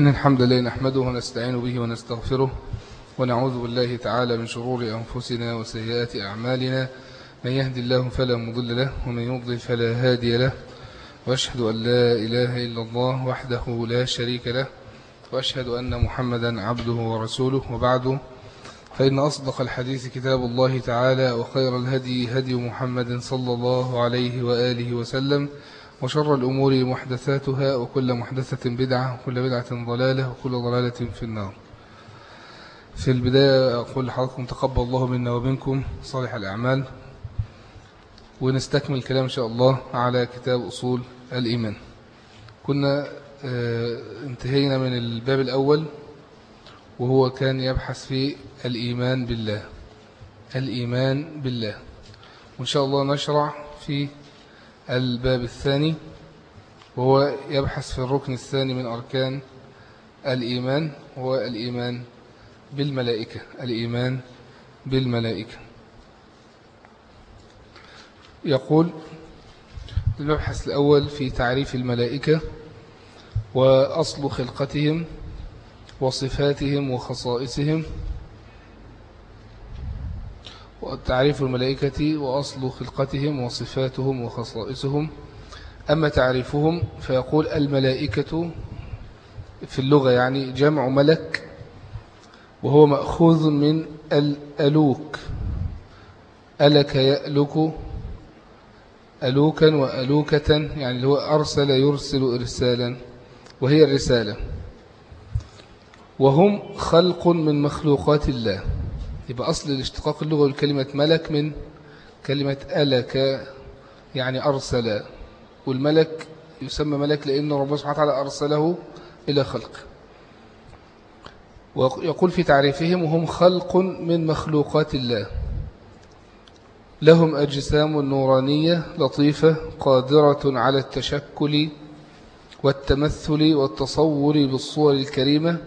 إن الحمد لله نحمده ونستعين به ونستغفره ونعوذ بالله تعالى من شرور أنفسنا وسيئات أعمالنا. من يهدي الله فلا مضل له ومن يضلل فلا هادي له. وأشهد أن لا إله إلا الله وحده لا شريك له. وأشهد أن محمدا عبده ورسوله. وبعده فإن أصدق الحديث كتاب الله تعالى وخير الهدي هدي محمد صلى الله عليه وآله وسلم. وشر الأمور محدثاتها وكل محدثة بدعة وكل بدعة ضلالة وكل ضلالة في النار. في البداية أقول لحضراتكم تقبل الله منا ومنكم صالح الأعمال ونستكمل الكلام إن شاء الله على كتاب أصول الإيمان. كنا انتهينا من الباب الأول وهو كان يبحث في الإيمان بالله. الإيمان بالله. وإن شاء الله نشرع في الباب الثاني وهو يبحث في الركن الثاني من أركان الإيمان هو الإيمان بالملائكة الإيمان بالملائكة. يقول المبحث الأول في تعريف الملائكة وأصل خلقتهم وصفاتهم وخصائصهم. وتعريف الملائكة وأصل خلقتهم وصفاتهم وخصائصهم. أما تعريفهم فيقول الملائكة في اللغة يعني جمع ملك وهو مأخوذ من الألوك. ألك يألك ألوكا وألوكة يعني هو أرسل يرسل إرسالا وهي الرسالة. وهم خلق من مخلوقات الله. يبقى أصل الاشتقاق اللغة الكلمة ملك من كلمة ألك يعني أرسل. والملك يسمى ملك لأن ربنا سبحانه وتعالى أرسله إلى خلق. ويقول في تعريفهم وهم خلق من مخلوقات الله. لهم أجسام نورانية لطيفة قادرة على التشكل والتمثل والتصور بالصور الكريمة.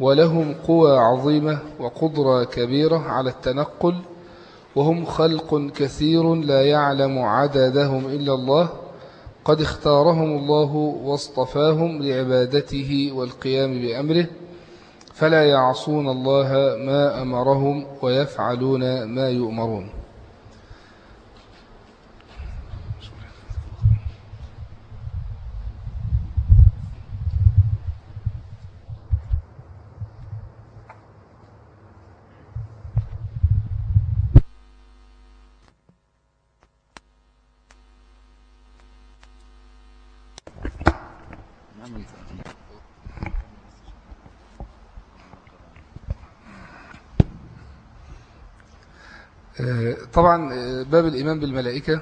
ولهم قوى عظيمة وقدرة كبيرة على التنقل وهم خلق كثير لا يعلم عددهم إلا الله قد اختارهم الله واصطفاهم لعبادته والقيام بأمره فلا يعصون الله ما أمرهم ويفعلون ما يؤمرون. طبعا باب الإيمان بالملائكة.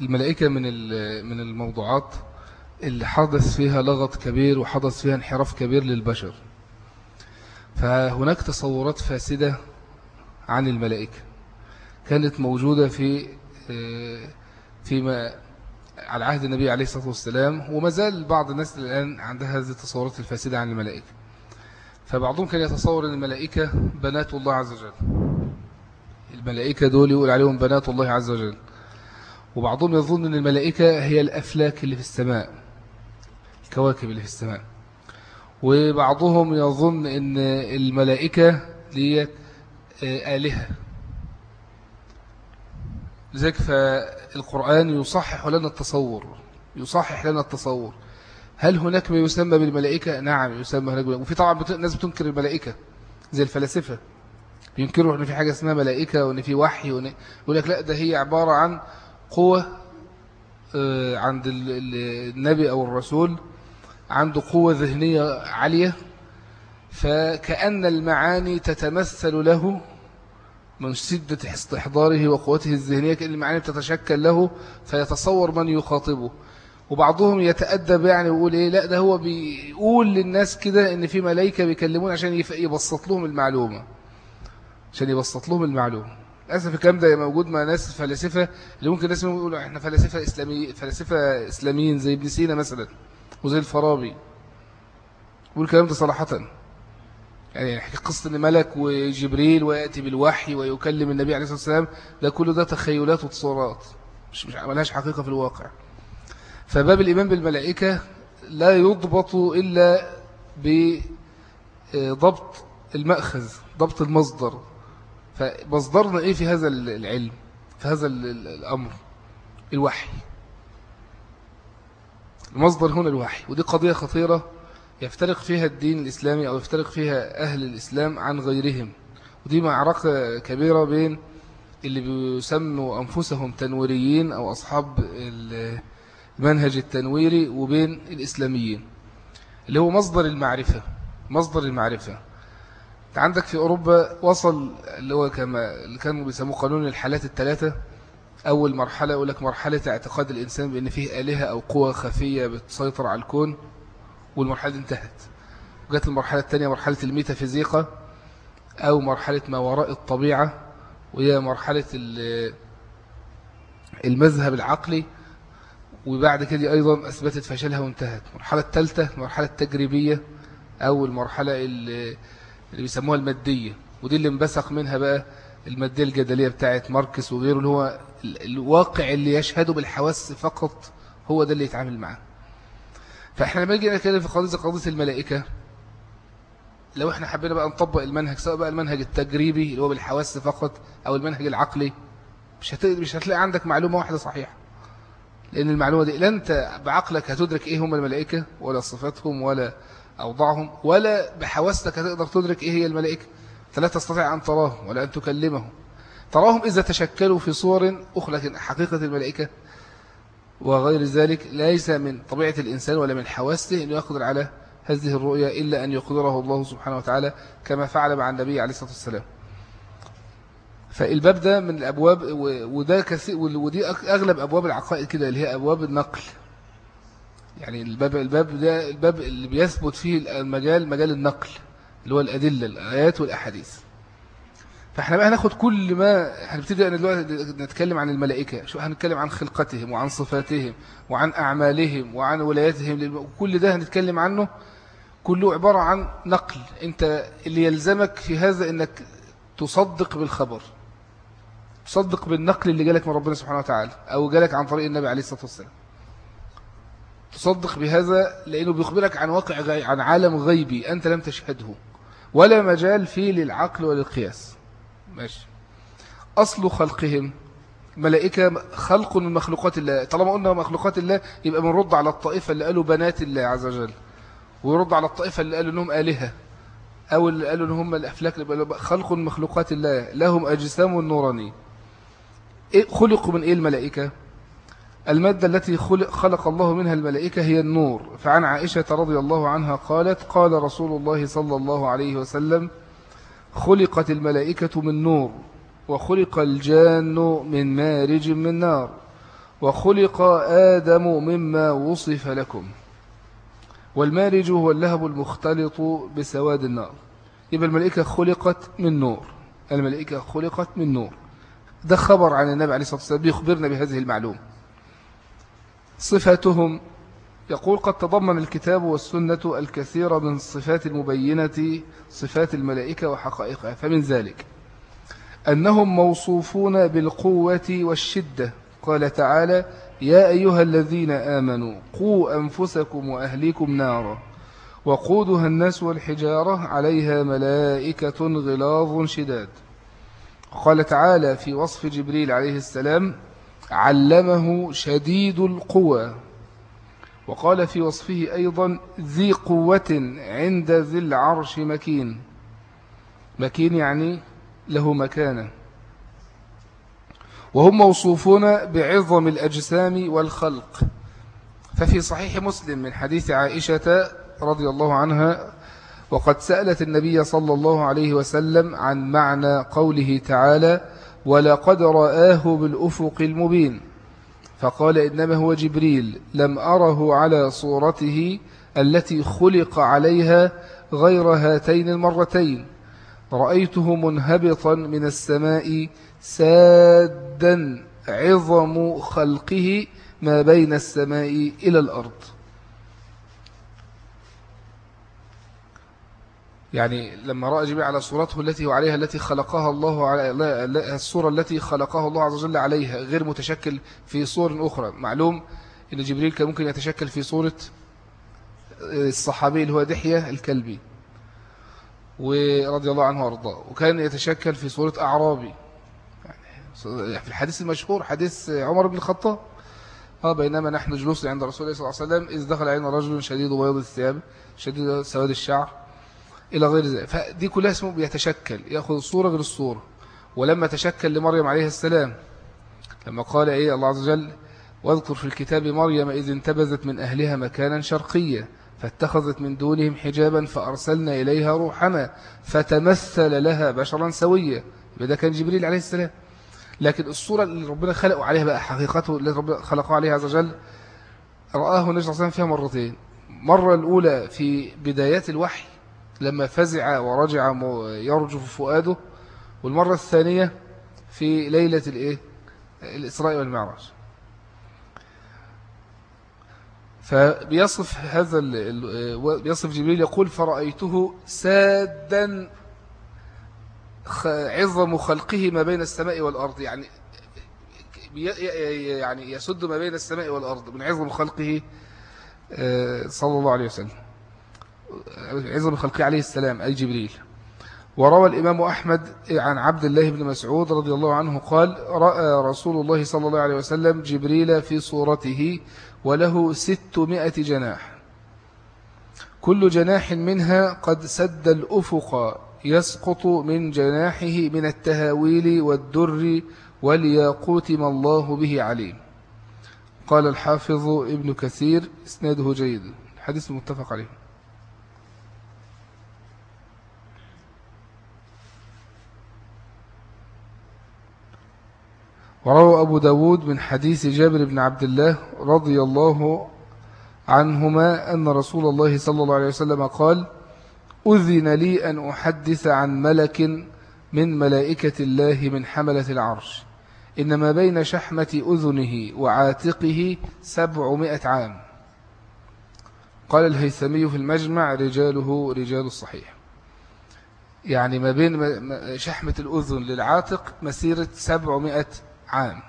الملائكة من من الموضوعات اللي حدث فيها لغط كبير وحدث فيها انحراف كبير للبشر. فهناك تصورات فاسدة عن الملائكة كانت موجودة في فيما على عهد النبي عليه الصلاة والسلام وما زال بعض الناس الآن عندها هذه التصورات الفاسدة عن الملائكة. فبعضهم كان يتصور أن الملائكة بنات الله عز وجل. الملائكة دول يقول عليهم بنات الله عز وجل. وبعضهم يظن أن الملائكة هي الأفلاك اللي في السماء الكواكب اللي في السماء. وبعضهم يظن أن الملائكة هي آلهة. لذلك فالقرآن يصحح لنا التصور يصحح لنا التصور. هل هناك ما يسمى بالملائكة؟ نعم يسمى هناك وفي طبعا ناس بتنكر الملائكة زي الفلاسفة. ينكروا إن في حاجة اسمها ملائكة وإن في وحي وان يقول لك لا ده هي عبارة عن قوة عند النبي أو الرسول عنده قوة ذهنية عالية. فكأن المعاني تتمثل له من شدة استحضاره وقوته الذهنية كأن المعاني تتشكل له فيتصور من يخاطبه. وبعضهم يتأدب يعني ويقول إيه لا ده هو بيقول للناس كده إن في ملايكة بيكلمون عشان يبسط لهم المعلومة عشان يبسط لهم المعلومة. للأسف الكلام ده موجود مع ناس فلاسفة اللي ممكن ناس يقولوا إحنا فلاسفة إسلامي فلاسفة إسلاميين زي ابن سينا مثلا وزي الفارابي. يقول الكلام ده صراحة. يعني قصة إن ملك وجبريل ويأتي بالوحي ويكلم النبي عليه الصلاة والسلام ده كله ده تخيلات وتصورات مش مش ملهاش حقيقة في الواقع. فباب الإيمان بالملائكة لا يضبط إلا بضبط المأخذ ضبط المصدر. فمصدرنا إيه في هذا العلم في هذا الأمر؟ الوحي. المصدر هنا الوحي ودي قضية خطيرة يفترق فيها الدين الإسلامي أو يفترق فيها أهل الإسلام عن غيرهم. ودي معركة كبيرة بين اللي بيسموا أنفسهم تنويريين أو أصحاب المنهج التنويري وبين الإسلاميين اللي هو مصدر المعرفة مصدر المعرفة. عندك في أوروبا وصل اللي هو كما اللي كانوا بيسموه قانون الحالات الثلاثة. أول مرحلة يقول لك مرحلة اعتقاد الإنسان بأن فيه آلهة أو قوة خفية بتسيطر على الكون والمرحلة دي انتهت. وجات المرحلة الثانية مرحلة الميتافيزيقا أو مرحلة ما وراء الطبيعة وهي مرحلة المذهب العقلي وبعد كده أيضا أثبتت فشلها وانتهت. المرحلة الثالثة المرحلة التجريبية أو المرحلة اللي بيسموها المادية. ودي اللي انبثق منها بقى المادية الجدلية بتاعت ماركس وغيره اللي هو الواقع اللي يشهده بالحواس فقط هو ده اللي يتعامل معاه. فإحنا لما نيجي نتكلم في قضية قضية الملائكة لو إحنا حبينا بقى نطبق المنهج سواء بقى المنهج التجريبي اللي هو بالحواس فقط أو المنهج العقلي مش مش هتلاقي عندك معلومة واحدة صحيحة. لأن المعلومة دي لا أنت بعقلك هتدرك إيه هم الملائكة ولا صفاتهم ولا أوضاعهم ولا بحواستك هتقدر تدرك إيه هي الملائكة. أنت لا تستطيع أن تراهم ولا أن تكلمهم. تراهم إذا تشكلوا في صور أخرى لكن حقيقة الملائكة. وغير ذلك ليس من طبيعة الإنسان ولا من حواسته أن يقدر على هذه الرؤية إلا أن يقدره الله سبحانه وتعالى كما فعل مع النبي عليه الصلاة والسلام. فالباب ده من الأبواب وده كثير ودي أغلب أبواب العقائد كده اللي هي أبواب النقل. يعني الباب الباب ده الباب اللي بيثبت فيه المجال مجال النقل اللي هو الأدلة الآيات والأحاديث. فإحنا بقى هناخد كل ما هنبتدي دلوقتي نتكلم عن الملائكة شو هنتكلم عن خلقتهم وعن صفاتهم وعن أعمالهم وعن ولاياتهم وكل ده هنتكلم عنه. كله عبارة عن نقل. أنت اللي يلزمك في هذا إنك تصدق بالخبر. تصدق بالنقل اللي جالك من ربنا سبحانه وتعالى أو جالك عن طريق النبي عليه الصلاة والسلام. تصدق بهذا لأنه بيخبرك عن واقع غي... عن عالم غيبي أنت لم تشهده. ولا مجال فيه للعقل وللقياس. ماشي. أصل خلقهم ملائكة خلق من مخلوقات الله. طالما قلنا مخلوقات الله يبقى بنرد على الطائفة اللي قالوا بنات الله عز وجل. ويرد على الطائفة اللي قالوا أنهم آلهة. أو اللي قالوا أنهم الأفلاك خلق من مخلوقات الله. لهم أجسام نورانية. خلقوا من إيه الملائكة؟ المادة التي خلق, خلق الله منها الملائكة هي النور. فعن عائشة رضي الله عنها قالت قال رسول الله صلى الله عليه وسلم خلقت الملائكة من نور وخلق الجان من مارج من نار وخلق آدم مما وصف لكم. والمارج هو اللهب المختلط بسواد النار. يبقى الملائكة خلقت من نور. الملائكة خلقت من نور. ده خبر عن النبي عليه الصلاة والسلام بيخبرنا بهذه المعلومة. صفاتهم يقول قد تضمن الكتاب والسنة الكثير من صفات المبينة صفات الملائكة وحقائقها. فمن ذلك أنهم موصوفون بالقوة والشدة. قال تعالى يا أيها الذين آمنوا قوا أنفسكم وأهليكم نارا وقودها الناس والحجارة عليها ملائكة غلاظ شداد. قال تعالى في وصف جبريل عليه السلام علمه شديد القوى. وقال في وصفه أيضا ذي قوة عند ذي العرش مكين. مكين يعني له مكانة. وهم موصوفون بعظم الأجسام والخلق. ففي صحيح مسلم من حديث عائشة رضي الله عنها وقد سألت النبي صلى الله عليه وسلم عن معنى قوله تعالى ولقد رآه بالأفق المبين فقال إنما هو جبريل لم أره على صورته التي خلق عليها غير هاتين المرتين. رأيته منهبطا من السماء سادا عظم خلقه ما بين السماء إلى الأرض يعني لما رأى جبريل على صورته التي هو عليها التي خلقها الله على الصورة التي خلقها الله عز وجل عليها غير متشكل في صور أخرى. معلوم أن جبريل كان ممكن يتشكل في صورة الصحابي اللي هو دحية الكلبي ورضي الله عنه وأرضاه. وكان يتشكل في صورة أعرابي. يعني في الحديث المشهور حديث عمر بن الخطاب آه بينما نحن جلوس عند رسول الله صلى الله عليه وسلم إذ دخل علينا رجل شديد بياض الثياب شديد سواد الشعر إلى غير ذلك. فدي كلها اسمه بيتشكل يأخذ الصورة غير الصورة. ولما تشكل لمريم عليه السلام لما قال إيه الله عز وجل واذكر في الكتاب مريم إذ انتبذت من أهلها مكانا شرقيا فاتخذت من دونهم حجابا فأرسلنا إليها روحنا فتمثل لها بشرا سويا. ده كان جبريل عليه السلام. لكن الصورة اللي ربنا خلقه عليها بقى حقيقته اللي ربنا خلقه عليها عز وجل رآه النبي صلى الله عليه وسلم فيها مرتين. مرة الأولى في بدايات الوحي لما فزع ورجع يرجف فؤاده. والمرة الثانية في ليلة الإيه؟ الإسراء والمعراج. فبيصف هذا بيصف جبريل يقول فرأيته سادا عظم خلقه ما بين السماء والأرض. يعني يعني يسد ما بين السماء والأرض من عظم خلقه آه، صلى الله عليه وسلم. عظم خلقه عليه السلام أي جبريل. وروى الإمام أحمد عن عبد الله بن مسعود رضي الله عنه قال رأى رسول الله صلى الله عليه وسلم جبريل في صورته وله ستمائة جناح. كل جناح منها قد سد الأفق يسقط من جناحه من التهاويل والدر والياقوت ما الله به عليم. قال الحافظ ابن كثير إسناده جيد. الحديث متفق عليه. وروى أبو داود من حديث جابر بن عبد الله رضي الله عنهما أن رسول الله صلى الله عليه وسلم قال أذن لي أن أحدث عن ملك من ملائكة الله من حملة العرش. إنما بين شحمة أذنه وعاتقه سبعمائة عام. قال الهيثمي في المجمع رجاله رجال الصحيح. يعني ما بين شحمة الأذن للعاتق مسيرة سبعمائة عام.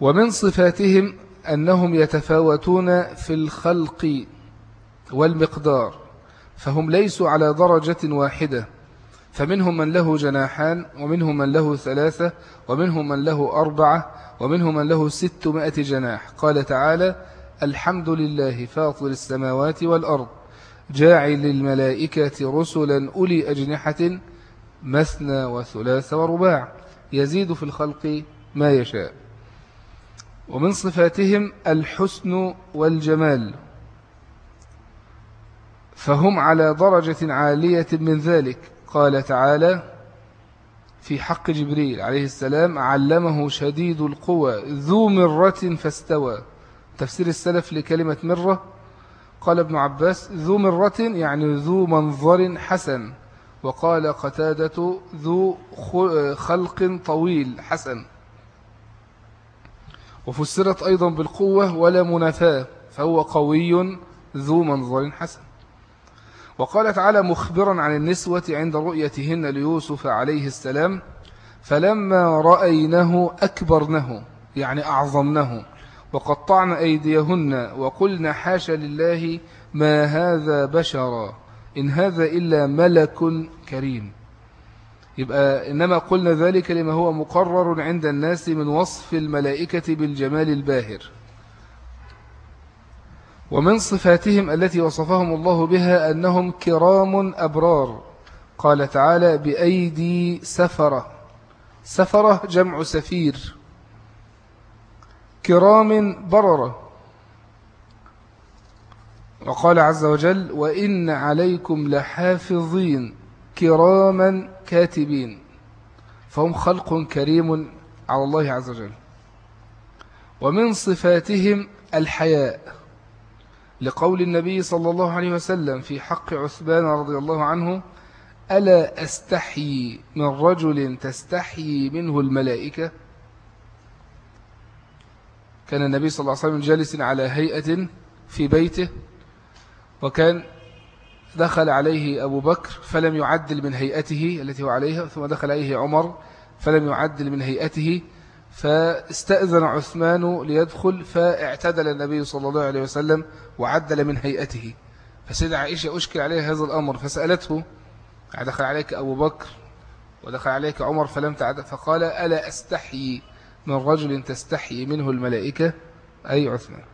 ومن صفاتهم أنهم يتفاوتون في الخلق والمقدار فهم ليسوا على درجة واحدة. فمنهم من له جناحان ومنهم من له ثلاثة ومنهم من له أربعة ومنهم من له ستمائة جناح. قال تعالى الحمد لله فاطر السماوات والأرض جاعل الملائكة رسلا أولي أجنحة مثنى وثلاث ورباع. يزيد في الخلق ما يشاء. ومن صفاتهم الحسن والجمال. فهم على درجة عالية من ذلك. قال تعالى في حق جبريل عليه السلام علمه شديد القوى ذو مرة فاستوى. تفسير السلف لكلمة مرة. قال ابن عباس ذو مرة يعني ذو منظر حسن. وقال قتادة ذو خلق طويل حسن. وفسرت أيضا بالقوة ولا منافاة فهو قوي ذو منظر حسن. وقال تعالى مخبرا عن النسوة عند رؤيتهن ليوسف عليه السلام فلما رأينه أكبرنه يعني أعظمنه وقطعن أيديهن وقلن حاش لله ما هذا بشرا. إن هذا إلا ملك كريم. يبقى إنما قلنا ذلك لما هو مقرر عند الناس من وصف الملائكة بالجمال الباهر. ومن صفاتهم التي وصفهم الله بها أنهم كرام أبرار. قال تعالى بأيدي سفرة. سفرة جمع سفير. كرام بررة. وقال عز وجل وإن عليكم لحافظين كراما كاتبين فهم خلق كريم على الله عز وجل. ومن صفاتهم الحياء لقول النبي صلى الله عليه وسلم في حق عثمان رضي الله عنه ألا أستحيي من رجل تستحيي منه الملائكة؟ كان النبي صلى الله عليه وسلم جالس على هيئة في بيته وكان دخل عليه أبو بكر فلم يعدل من هيئته التي هو عليها ثم دخل عليه عمر فلم يعدل من هيئته فاستأذن عثمان ليدخل فاعتدل النبي صلى الله عليه وسلم وعدل من هيئته. فسيدة عائشة أشكل عليها هذا الأمر فسألته دخل عليك أبو بكر ودخل عليك عمر فلم تعد؟ فقال ألا أستحيي من رجل تستحيي منه الملائكة أي عثمان.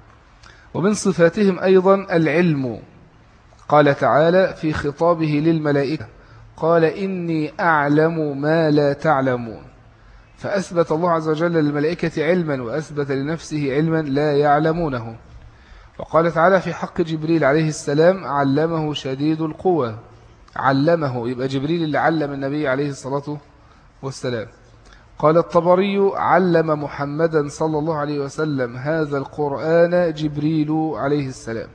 ومن صفاتهم أيضا العلم. قال تعالى في خطابه للملائكة قال إني أعلم ما لا تعلمون. فأثبت الله عز وجل للملائكة علما وأثبت لنفسه علما لا يعلمونه. وقال تعالى في حق جبريل عليه السلام علمه شديد القوى. علمه يبقى جبريل اللي علم النبي عليه الصلاة والسلام. قال الطبري علم محمدا صلى الله عليه وسلم هذا القرآن جبريل عليه السلام.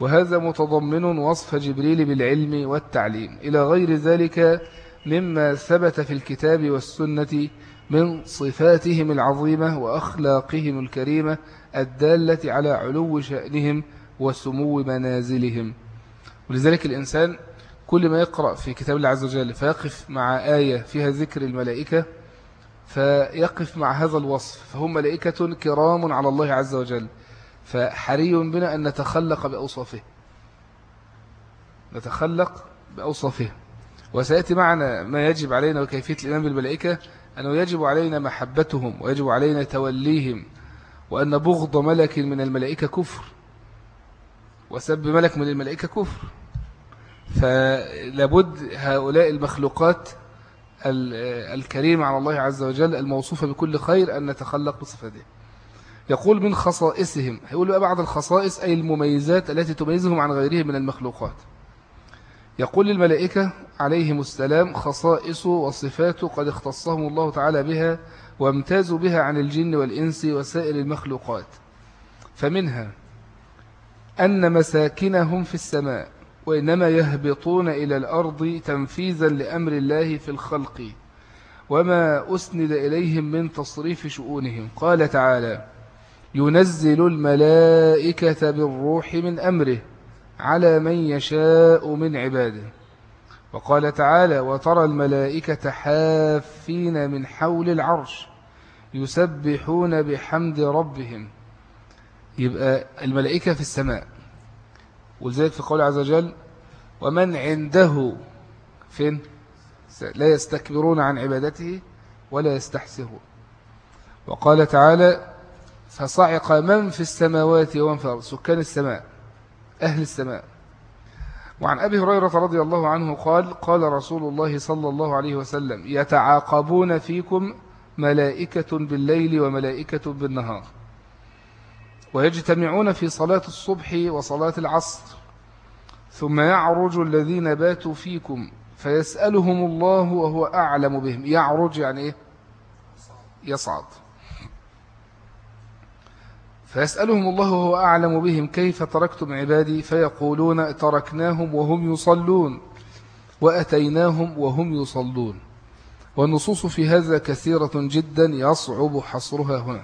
وهذا متضمن وصف جبريل بالعلم والتعليم. إلى غير ذلك مما ثبت في الكتاب والسنة من صفاتهم العظيمة وأخلاقهم الكريمة الدالة على علو شأنهم وسمو منازلهم. ولذلك الإنسان كل ما يقرأ في كتاب الله عز وجل فيقف مع آية فيها ذكر الملائكة فيقف مع هذا الوصف فهم ملائكة كرام على الله عز وجل. فحري بنا أن نتخلق بأوصافه. نتخلق بأوصافه. وسيأتي معنا ما يجب علينا وكيفية الإيمان بالملائكة أنه يجب علينا محبتهم ويجب علينا توليهم وأن بغض ملك من الملائكة كفر. وسب ملك من الملائكة كفر. فلابد هؤلاء المخلوقات الكريمة على الله عز وجل الموصوفة بكل خير أن نتخلق بصفته. يقول من خصائصهم. هيقول بقى بعض الخصائص أي المميزات التي تميزهم عن غيرهم من المخلوقات. يقول للملائكة عليهم السلام خصائص وصفات قد اختصهم الله تعالى بها وامتازوا بها عن الجن والإنس وسائر المخلوقات. فمنها أن مساكنهم في السماء وإنما يهبطون إلى الأرض تنفيذا لأمر الله في الخلق وما أسند إليهم من تصريف شؤونهم. قال تعالى ينزل الملائكة بالروح من أمره على من يشاء من عباده. وقال تعالى وترى الملائكة حافين من حول العرش يسبحون بحمد ربهم. يبقى الملائكة في السماء. ولذلك في قول عز وجل ومن عنده فين؟ لا يستكبرون عن عبادته ولا يستحسرون. وقال تعالى فصعق من في السماوات ومن في الأرض؟ سكان السماء أهل السماء. وعن أبي هريرة رضي الله عنه قال قال رسول الله صلى الله عليه وسلم يتعاقبون فيكم ملائكة بالليل وملائكة بالنهار ويجتمعون في صلاة الصبح وصلاة العصر ثم يعرج الذين باتوا فيكم فيسألهم الله وهو أعلم بهم. يعرج يعني إيه؟ يصعد. فيسألهم الله وهو أعلم بهم كيف تركتم عبادي فيقولون تركناهم وهم يصلون وأتيناهم وهم يصلون والنصوص في هذا كثيرة جدا يصعب حصرها هنا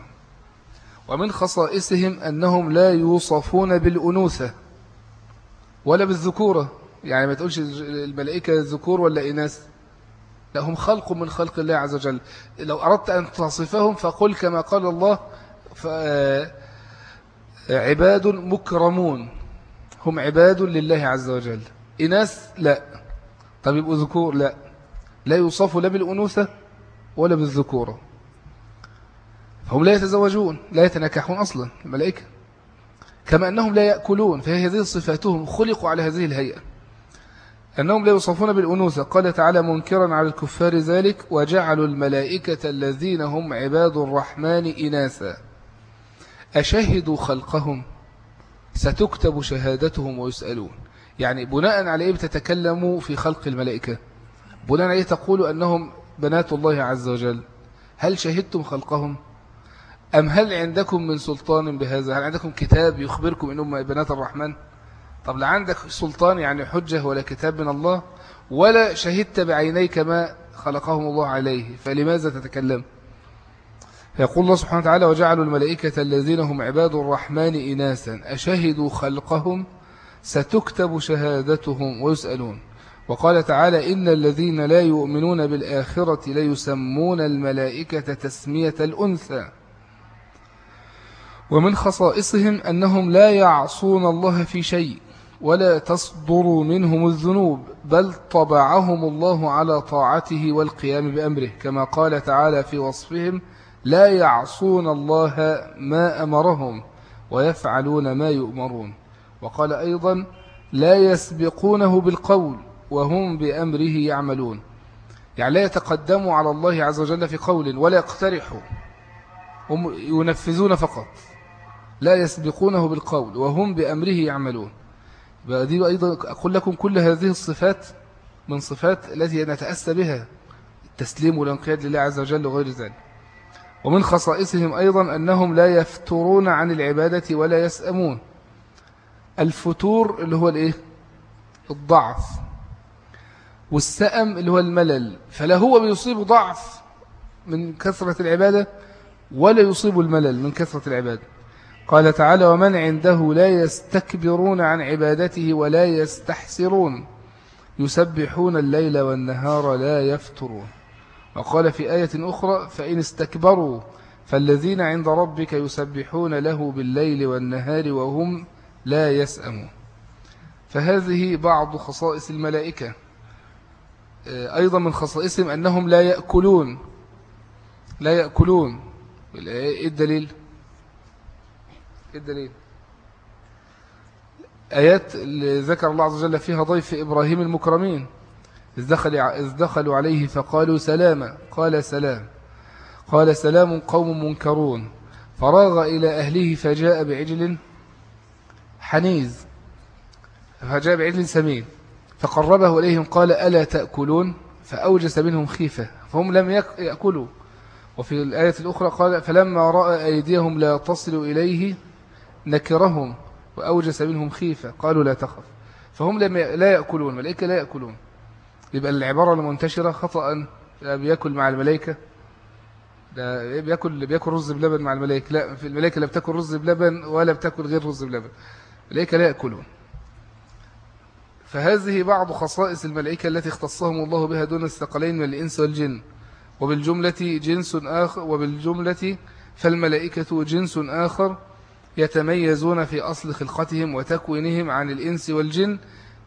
ومن خصائصهم أنهم لا يوصفون بالأنوثة ولا بالذكورة يعني ما تقولش الملائكة ذكور ولا إناث لا هم خلق من خلق الله عز وجل. لو أردت أن تصفهم فقل كما قال الله عباد مكرمون. هم عباد لله عز وجل. إناث لا. طب يبقوا ذكور؟ لا. لا يوصفوا لا بالأنوثة ولا بالذكورة فهم لا يتزوجون لا يتنكحون أصلا الملائكة. كما أنهم لا يأكلون فهي هذه صفاتهم خلقوا على هذه الهيئة. أنهم لا يوصفون بالأنوثة. قال تعالى منكرا على الكفار ذلك وجعلوا الملائكة الذين هم عباد الرحمن إناثا. أشهدوا خلقهم؟ ستكتب شهادتهم ويسألون. يعني بناء على إيه بتتكلموا في خلق الملائكة؟ بناء على إيه تقول أنهم بنات الله عز وجل؟ هل شهدتم خلقهم؟ أم هل عندكم من سلطان بهذا؟ هل عندكم كتاب يخبركم أنهم بنات الرحمن؟ طب لا عندك سلطان يعني حجة ولا كتاب من الله؟ ولا شهدت بعينيك ما خلقهم الله عليه فلماذا تتكلم؟ يقول الله سبحانه وتعالى وجعلوا الملائكة الذين هم عباد الرحمن إناسا. أشهدوا خلقهم؟ ستكتب شهادتهم ويسألون. وقال تعالى إن الذين لا يؤمنون بالآخرة ليسمون الملائكة تسمية الأنثى. ومن خصائصهم أنهم لا يعصون الله في شيء ولا تصدر منهم الذنوب بل طبعهم الله على طاعته والقيام بأمره كما قال تعالى في وصفهم لا يعصون الله ما أمرهم ويفعلون ما يؤمرون. وقال أيضا لا يسبقونه بالقول وهم بأمره يعملون. يعني لا يتقدموا على الله عز وجل في قول ولا يقترحوا هم ينفذون فقط. لا يسبقونه بالقول وهم بأمره يعملون. دي أيضا أقول لكم كل هذه الصفات من صفات التي نتأسى بها التسليم والانقياد لله عز وجل وغير ذلك. ومن خصائصهم أيضا أنهم لا يفترون عن العبادة ولا يسأمون. الفتور اللي هو الإيه؟ الضعف. والسأم اللي هو الملل. فلا هو بيصيب ضعف من كثرة العبادة ولا يصيب الملل من كثرة العبادة. قال تعالى ومن عنده لا يستكبرون عن عبادته ولا يستحسرون. يسبحون الليل والنهار لا يفترون. وقال في آية أخرى فإن استكبروا فالذين عند ربك يسبحون له بالليل والنهار وهم لا يسأمون. فهذه بعض خصائص الملائكة. آه، أيضا من خصائصهم أنهم لا يأكلون. لا يأكلون. إيه الدليل؟ إيه الدليل؟ آيات اللي ذكر الله عز وجل فيها ضيف إبراهيم المكرمين. إذ, دخل إذ دخلوا عليه فقالوا سلاما قال سلام. قال سلام قوم منكرون. فراغ إلى أهله فجاء بعجل حنيز. فجاء بعجل سمين. فقربه إليهم قال ألا تأكلون؟ فأوجس منهم خيفة. فهم لم يأكلوا. وفي الآية الأخرى قال فلما رأى أيديهم لا تصل إليه نكرهم. وأوجس منهم خيفة. قالوا لا تخف. فهم لم لا يأكلون. الملائكة لا يأكلون. يبقى العبارة المنتشرة خطأ بيأكل مع الملائكة ده بيأكل بيأكل رز بلبن مع الملائكة لا في الملائكة لا بتأكل رز بلبن ولا بتأكل غير رز بلبن الملائكة لا يأكلون فهذه بعض خصائص الملائكة التي اختصهم الله بها دون الثقلين من الإنس والجن وبالجملة جنس آخر وبالجملة فالملائكة جنس آخر يتميزون في أصل خلقتهم وتكوينهم عن الإنس والجن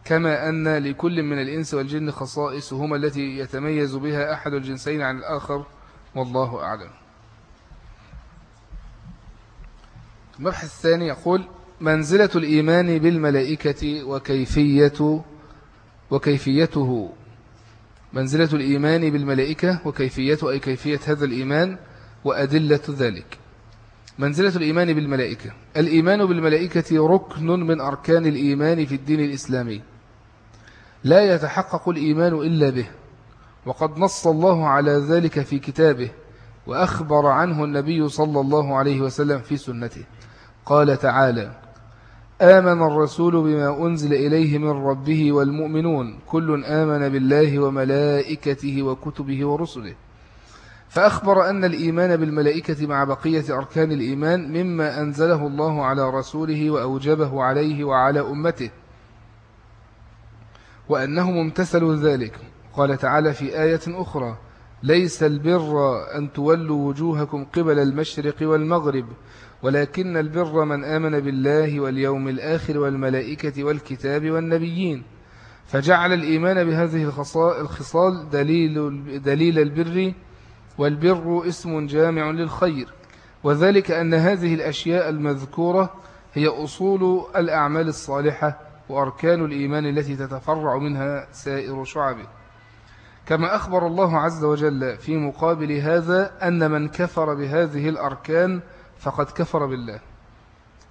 كما أن لكل من الإنس والجن خصائص هما التي يتميز بها أحد الجنسين عن الآخر والله أعلم. المبحث الثاني يقول منزلة الإيمان بالملائكة وكيفية وكيفيته. منزلة الإيمان بالملائكة وكيفيته أي كيفية هذا الإيمان وأدلة ذلك. منزلة الإيمان بالملائكة. الإيمان بالملائكة ركن من أركان الإيمان في الدين الإسلامي. لا يتحقق الإيمان إلا به وقد نص الله على ذلك في كتابه وأخبر عنه النبي صلى الله عليه وسلم في سنته. قال تعالى آمن الرسول بما أنزل إليه من ربه والمؤمنون كل آمن بالله وملائكته وكتبه ورسله. فأخبر أن الإيمان بالملائكة مع بقية أركان الإيمان مما أنزله الله على رسوله وأوجبه عليه وعلى أمته. وأنه ممتثل ذلك. قال تعالى في آية أخرى ليس البر أن تولوا وجوهكم قبل المشرق والمغرب ولكن البر من آمن بالله واليوم الآخر والملائكة والكتاب والنبيين. فجعل الإيمان بهذه الخصال دليل, دليل البر والبر اسم جامع للخير. وذلك أن هذه الأشياء المذكورة هي أصول الأعمال الصالحة وأركان الإيمان التي تتفرع منها سائر شعبه. كما أخبر الله عز وجل في مقابل هذا أن من كفر بهذه الأركان فقد كفر بالله.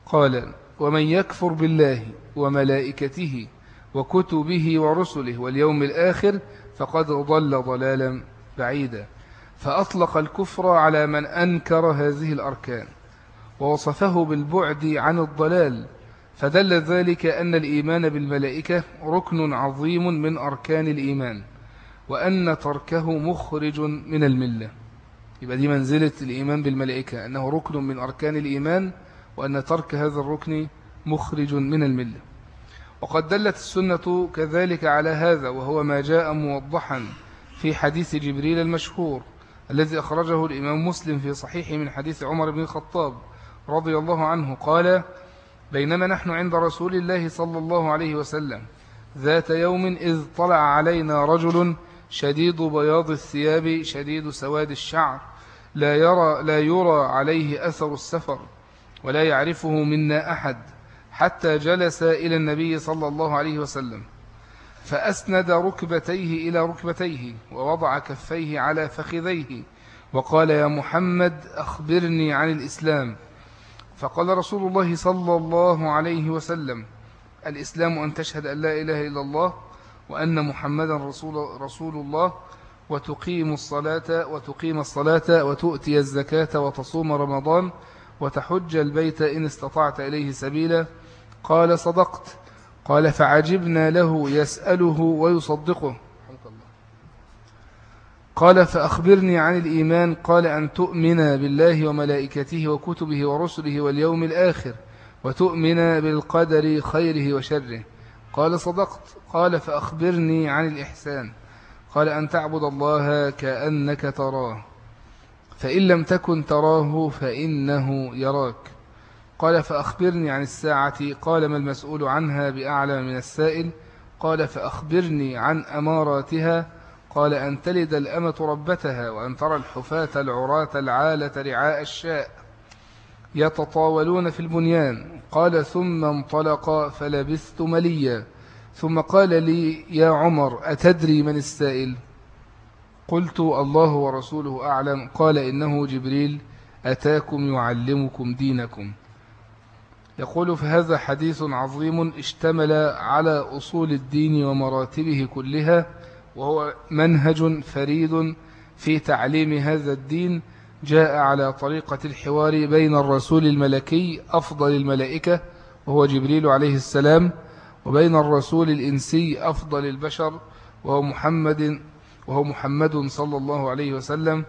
قال ومن يكفر بالله وملائكته وكتبه ورسله واليوم الآخر فقد ضل ضلالا بعيدا فأطلق الكفر على من أنكر هذه الأركان ووصفه بالبعد عن الضلال فدل ذلك أن الإيمان بالملائكة ركن عظيم من أركان الإيمان وأن تركه مخرج من الملة. يبقى دي منزلة الإيمان بالملائكة أنه ركن من أركان الإيمان وأن ترك هذا الركن مخرج من الملة. وقد دلت السنة كذلك على هذا وهو ما جاء موضحا في حديث جبريل المشهور الذي أخرجه الإمام مسلم في صحيح من حديث عمر بن الخطاب رضي الله عنه قال بينما نحن عند رسول الله صلى الله عليه وسلم. ذات يوم إذ طلع علينا رجل شديد بياض الثياب شديد سواد الشعر. لا يرى, لا يرى عليه أثر السفر ولا يعرفه منا أحد حتى جلس إلى النبي صلى الله عليه وسلم. فأسند ركبتيه إلى ركبتيه ووضع كفيه على فخذيه وقال يا محمد أخبرني عن الإسلام. فقال رسول الله صلى الله عليه وسلم الإسلام أن تشهد أن لا إله إلا الله وأن محمدا رسول, رسول الله وتقيم الصلاة وتقيم الصلاة وتؤتي الزكاة وتصوم رمضان وتحج البيت إن استطعت إليه سبيلا. قال صدقت. قال فعجبنا له يسأله ويصدقه. قال فأخبرني عن الإيمان. قال أن تؤمن بالله وملائكته وكتبه ورسله واليوم الآخر وتؤمن بالقدر خيره وشره. قال صدقت. قال فأخبرني عن الإحسان. قال أن تعبد الله كأنك تراه. فإن لم تكن تراه فإنه يراك. قال فأخبرني عن الساعة. قال ما المسؤول عنها بأعلم من السائل؟ قال فأخبرني عن أماراتها قال أن تلد الأمة ربتها وأن ترى الحفاة العراة العالة رعاء الشاء يتطاولون في البنيان. قال ثم انطلق فلبثت مليا. ثم قال لي يا عمر أتدري من السائل؟ قلت الله ورسوله أعلم. قال إنه جبريل أتاكم يعلمكم دينكم. يقول فهذا حديث عظيم اشتمل على أصول الدين ومراتبه كلها وهو منهج فريد في تعليم هذا الدين جاء على طريقة الحوار بين الرسول الملكي أفضل الملائكة وهو جبريل عليه السلام وبين الرسول الإنسي أفضل البشر وهو محمد وهو محمد صلى الله عليه وسلم.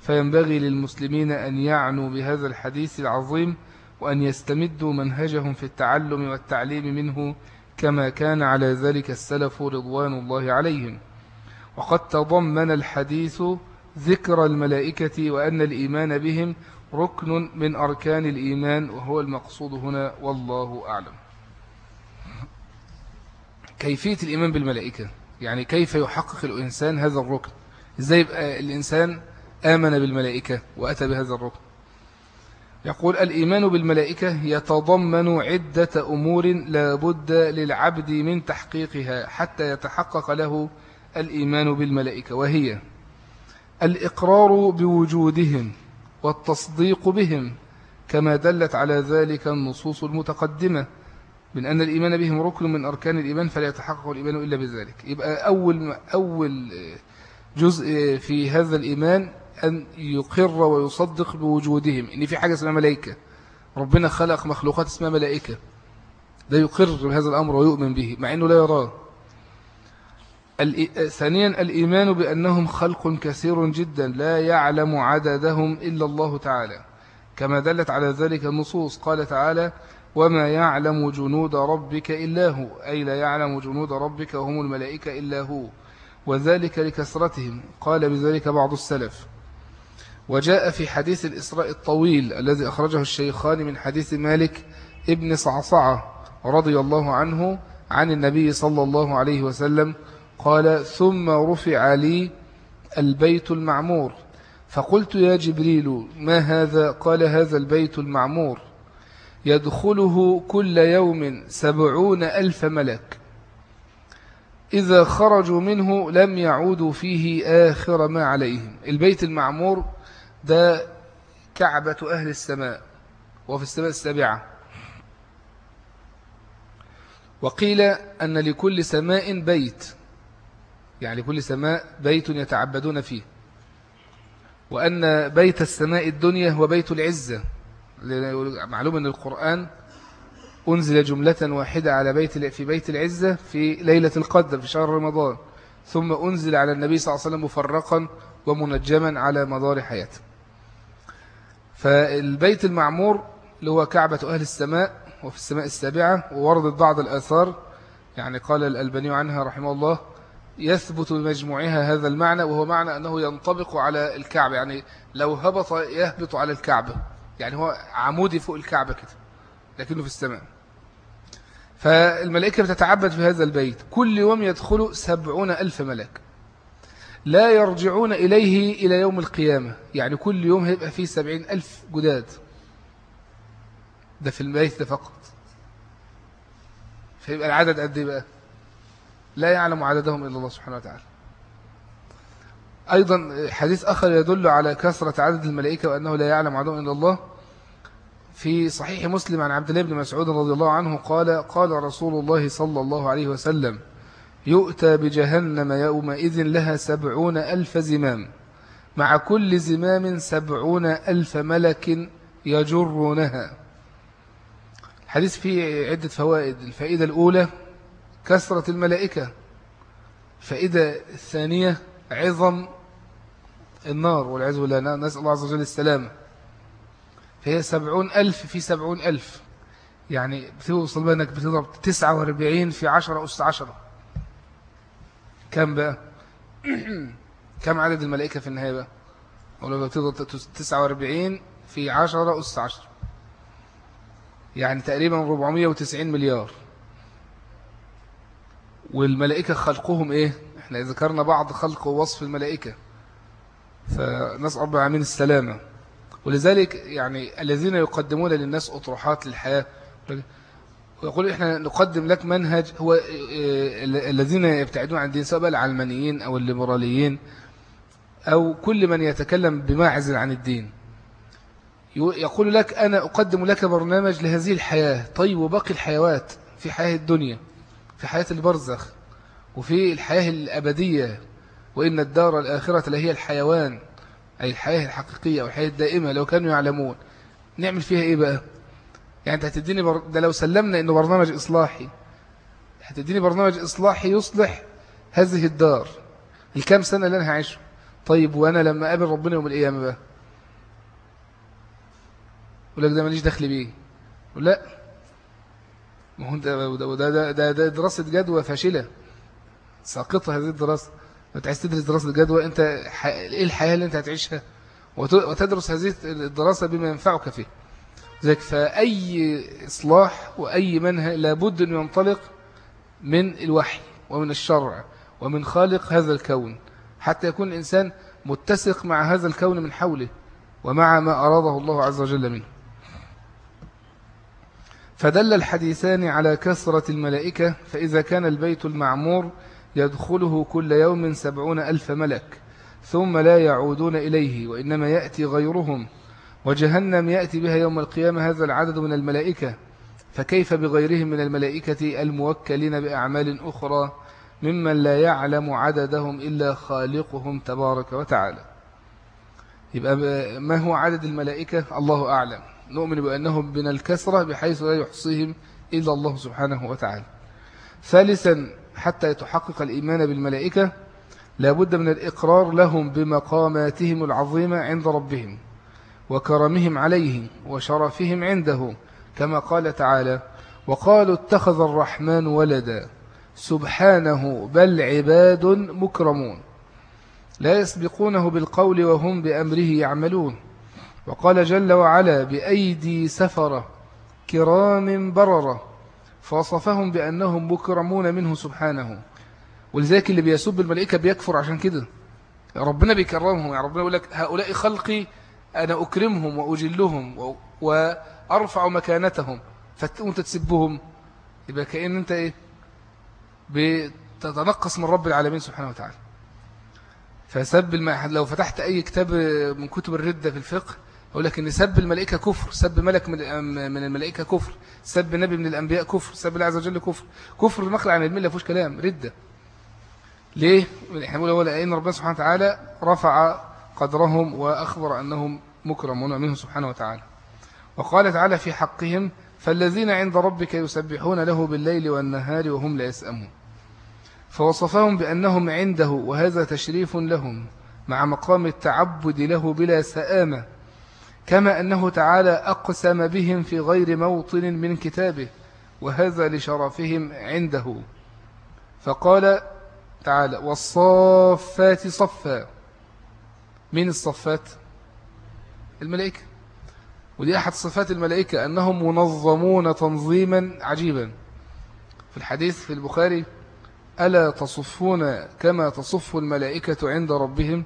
فينبغي للمسلمين أن يعنوا بهذا الحديث العظيم وأن يستمدوا منهجهم في التعلم والتعليم منه كما كان على ذلك السلف رضوان الله عليهم. وقد تضمن الحديث ذكر الملائكة وأن الإيمان بهم ركن من أركان الإيمان وهو المقصود هنا والله أعلم. كيفية الإيمان بالملائكة؟ يعني كيف يحقق الإنسان هذا الركن؟ إزاي يبقى الإنسان آمن بالملائكة وأتى بهذا الركن؟ يقول الإيمان بالملائكة يتضمن عدة أمور لا بد للعبد من تحقيقها حتى يتحقق له الإيمان بالملائكة وهي الإقرار بوجودهم والتصديق بهم كما دلت على ذلك النصوص المتقدمة من أن الإيمان بهم ركن من أركان الإيمان فلا يتحقق الإيمان إلا بذلك. يبقى أول, أول جزء في هذا الإيمان أن يقر ويصدق بوجودهم. إن في حاجة اسمها ملائكة. ربنا خلق مخلوقات اسمها ملائكة. ده يقر بهذا الأمر ويؤمن به مع أنه لا يراه. ثانيا الإيمان بأنهم خلق كثير جدا لا يعلم عددهم إلا الله تعالى. كما دلت على ذلك النصوص. قال تعالى وما يعلم جنود ربك إلا هو. أي لا يعلم جنود ربك وهم الملائكة إلا هو. وذلك لكثرتهم. قال بذلك بعض السلف. وجاء في حديث الإسراء الطويل الذي أخرجه الشيخان من حديث مالك ابن صعصعة رضي الله عنه عن النبي صلى الله عليه وسلم قال ثم رفع لي البيت المعمور. فقلت يا جبريل ما هذا؟ قال هذا البيت المعمور. يدخله كل يوم سبعون ألف ملك. إذا خرجوا منه لم يعودوا فيه آخر ما عليهم. البيت المعمور ده كعبة أهل السماء وفي السماء السابعة. وقيل أن لكل سماء بيت. يعني لكل سماء بيت يتعبدون فيه. وأن بيت السماء الدنيا هو بيت العزة. معلوم أن القرآن أنزل جملة واحدة على بيت في بيت العزة في ليلة القدر في شهر رمضان. ثم أنزل على النبي صلى الله عليه وسلم مفرقا ومنجما على مدار حياته. فالبيت المعمور اللي هو كعبة أهل السماء وفي السماء السابعة ووردت بعض الآثار يعني قال الألباني عنها رحمه الله يثبت بمجموعها هذا المعنى وهو معنى أنه ينطبق على الكعبة يعني لو هبط يهبط على الكعبة يعني هو عمودي فوق الكعبة كده لكنه في السماء. فالملائكة بتتعبد في هذا البيت كل يوم يدخل سبعون ألف ملك لا يرجعون إليه إلى يوم القيامة يعني كل يوم هيبقى فيه سبعين ألف جداد. ده في البيت ده فقط. فيبقى العدد قد إيه بقى؟ لا يعلم عددهم إلا الله سبحانه وتعالى. أيضا حديث آخر يدل على كثرة عدد الملائكة وأنه لا يعلم عددهم إلا الله. في صحيح مسلم عن عبد الله بن مسعود رضي الله عنه قال قال رسول الله صلى الله عليه وسلم يؤتى بجهنم يومئذ لها سبعون ألف زمام مع كل زمام سبعون ألف ملك يجرونها. حديث فيه عدة فوائد. الفائدة الأولى كثرة الملائكة. الفائدة الثانية عظم النار والعزو بالله نسأل الله عز وجل السلامة. فهي سبعون ألف في سبعون ألف. يعني بتوصل بقى أنك بتضرب تسعة وأربعين في عشرة أس عشرة. كم بقى؟ كم عدد الملائكة في النهاية بقى؟ ولو بتضرب تسعة وأربعين في عشرة أس عشرة. يعني تقريبا 490 مليار. والملائكة خلقهم إيه؟ إحنا ذكرنا بعض خلق ووصف الملائكة. فنسأل رب العالمين السلامة. ولذلك يعني الذين يقدمون للناس أطروحات للحياة. ويقول إحنا نقدم لك منهج هو آه، الذين يبتعدون عن الدين سواء العلمانيين أو الليبراليين أو كل من يتكلم بماعزل عن الدين. يقول لك أنا أقدم لك برنامج لهذه الحياة. طيب وباقي الحيوات في حياة الدنيا. في حياة البرزخ وفي الحياة الأبدية وإن الدار الآخرة لهي الحيوان أي الحياة الحقيقية أو الحياة الدائمة لو كانوا يعلمون. نعمل فيها إيه بقى؟ يعني أنت هتديني بر... ده لو سلمنا إنه برنامج إصلاحي هتديني برنامج إصلاحي يصلح هذه الدار. الكام سنة اللي أنا هعيشه؟ طيب وأنا لما أقابل ربنا يوم القيامة بقى؟ يقول لك ده ماليش دخل بيه. لا. ما هو ده ده ده, ده, ده دراسة جدوى فاشلة. ساقطة هذه الدراسة. أنت عايز تدرس دراسة جدوى أنت إيه الحياة اللي أنت هتعيشها؟ وتدرس هذه الدراسة بما ينفعك فيه. ذلك فأي إصلاح وأي منهج لابد أن ينطلق من الوحي ومن الشرع ومن خالق هذا الكون. حتى يكون الإنسان متسق مع هذا الكون من حوله ومع ما أراده الله عز وجل منه. فدل الحديثان على كثرة الملائكة فإذا كان البيت المعمور يدخله كل يوم سبعون ألف ملك ثم لا يعودون إليه وإنما يأتي غيرهم وجهنم يأتي بها يوم القيامة هذا العدد من الملائكة. فكيف بغيرهم من الملائكة الموكلين بأعمال أخرى ممن لا يعلم عددهم إلا خالقهم تبارك وتعالى؟ يبقى ما هو عدد الملائكة؟ الله أعلم. نؤمن بأنهم من الكسرة بحيث لا يحصيهم إلا الله سبحانه وتعالى. ثالثا حتى يتحقق الإيمان بالملائكة لابد من الإقرار لهم بمقاماتهم العظيمة عند ربهم وكرمهم عليه وشرفهم عنده كما قال تعالى وقالوا اتخذ الرحمن ولدا. سبحانه بل عباد مكرمون. لا يسبقونه بالقول وهم بأمره يعملون. وقال جل وعلا بأيدي سفرة كرام بررة فوصفهم بأنهم مكرمون منه سبحانه. ولذلك اللي بيسب الملائكة بيكفر عشان كده. ربنا بيكرمهم يعني ربنا يقول لك هؤلاء خلقي أنا أكرمهم وأجلهم وأرفع مكانتهم وأنت تسبهم. يبقى كأن أنت إيه؟ بتتنقص من رب العالمين سبحانه وتعالى. فسب. لو فتحت أي كتاب من كتب الردة في الفقه أقول لك إن سب الملائكة كفر سب ملك من الملائكة كفر سب نبي من الأنبياء كفر سب الله عز وجل كفر. كفر نقل عن الملة فوش كلام ردة. ليه؟ إحنا بنقول أولا إن ربنا سبحانه وتعالى رفع قدرهم وأخبر أنهم مكرمون منه سبحانه وتعالى. وقال تعالى في حقهم فالذين عند ربك يسبحون له بالليل والنهار وهم لا يسأمون. فوصفهم بأنهم عنده وهذا تشريف لهم مع مقام التعبد له بلا سآمة. كما أنه تعالى أقسم بهم في غير موطن من كتابه وهذا لشرفهم عنده. فقال تعالى والصافات صفا. مين الصفات؟ الملائكة. ودي أحد صفات الملائكة أنهم منظمون تنظيما عجيبا. في الحديث في البخاري ألا تصفون كما تصف الملائكة عند ربهم؟